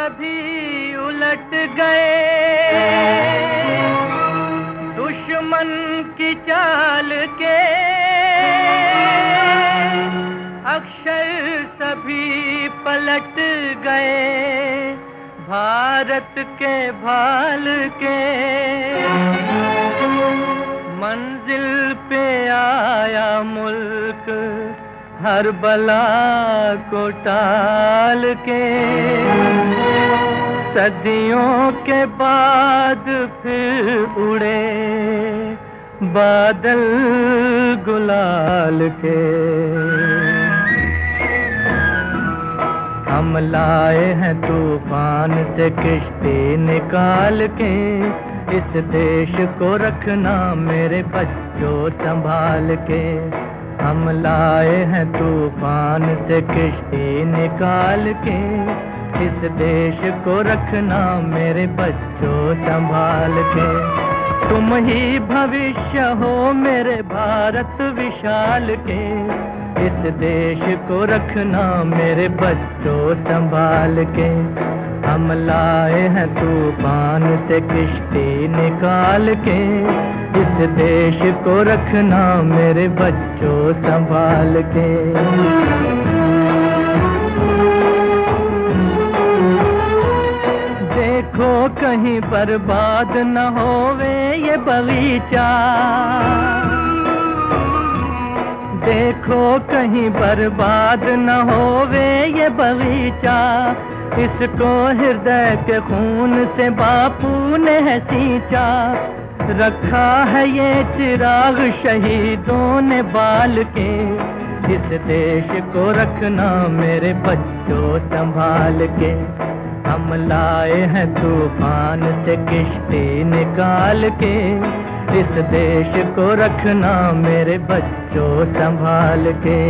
सभी उलट गए। दुश्मन की चाल के अक्षर सभी पलट गए। भारत के भाल के मंजिल पे आया मुल्क। हर बला को टाल के सदियों के बाद फिर उड़े बादल गुलाल के। हम लाए हैं तूफ़ान से किश्ती निकाल के, इस देश को रखना मेरे बच्चों संभाल के। हम लाए हैं तूफ़ान से किश्ती निकाल के। इस देश को रखना मेरे बच्चों संभाल के। तुम ही भविष्य हो मेरे भारत विशाल के। इस देश को रखना मेरे बच्चों संभाल के। हम लाए हैं तूफ़ान से किश्ती निकाल के। देश को रखना मेरे बच्चों संभाल के। देखो कहीं बर्बाद न होवे ये बगीचा। देखो कहीं बर्बाद न होवे ये बगीचा। इसको हृदय के खून से बापू ने सींचा। रखा है ये चिराग शहीदों ने बाल के। इस देश को रखना मेरे बच्चों संभाल के। हम लाए हैं तूफ़ान से किश्ती निकाल के। इस देश को रखना मेरे बच्चों संभाल के।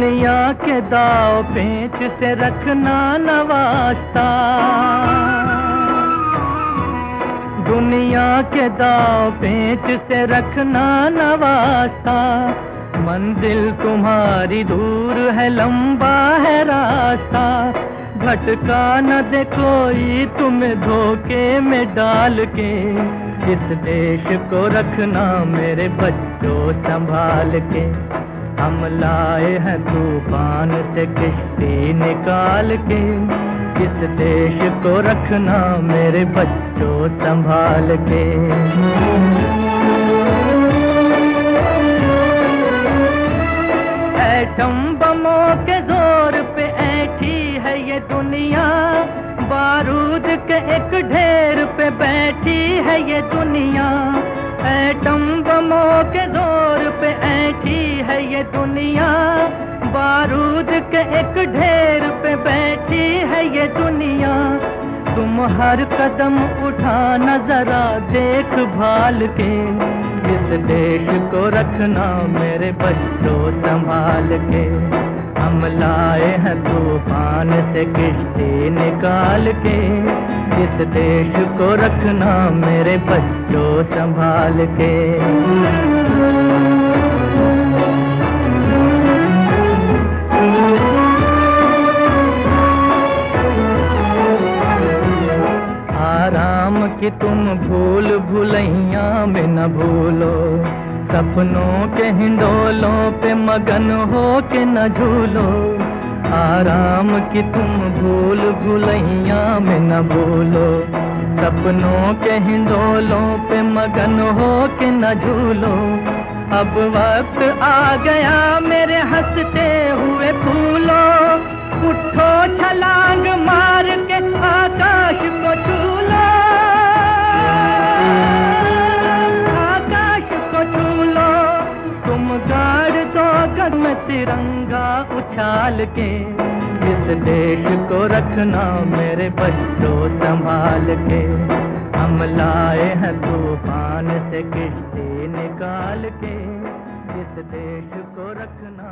दुनिया के दाव पेच से रखना नवास्ता दुनिया के दाव पेच से रखना नवास्ता मंजिल तुम्हारी दूर है, लंबा है रास्ता। भटका न दे कोई तुम्हें धोखे में डाल के। इस देश को रखना मेरे बच्चों संभाल के। हम लाए हैं तूफ़ान से किश्ती निकाल के। इस देश को रखना मेरे बच्चों संभाल के। एटम बमों के ज़ोर पे ऐठी है ये दुनिया। बारूद के एक ढेर पे बैठी है ये दुनिया। एटम बमों के ज़ोर पे ऐठी है ये दुनिया। बारूद के एक ढेर पे बैठी है ये दुनिया। तुम हर कदम उठाना जरा देख भाल के। इस देश को रखना मेरे बच्चों संभाल के। हम लाए हैं तूफ़ान से किश्ती निकाल के। इस देश को रखना मेरे बच्चों संभाल के। सपनों के हिंडोलों पे मगन हो के न झूलो। आराम की तुम भूल भूलैया में न भूलो सपनों के हिंडोलों पे मगन हो के न झूलो। अब वक्त आ गया मेरे उछाल के। इस देश को रखना मेरे बच्चों संभाल के। हम लाए हैं तूफ़ान से किश्ती निकाल के। इस देश को रखना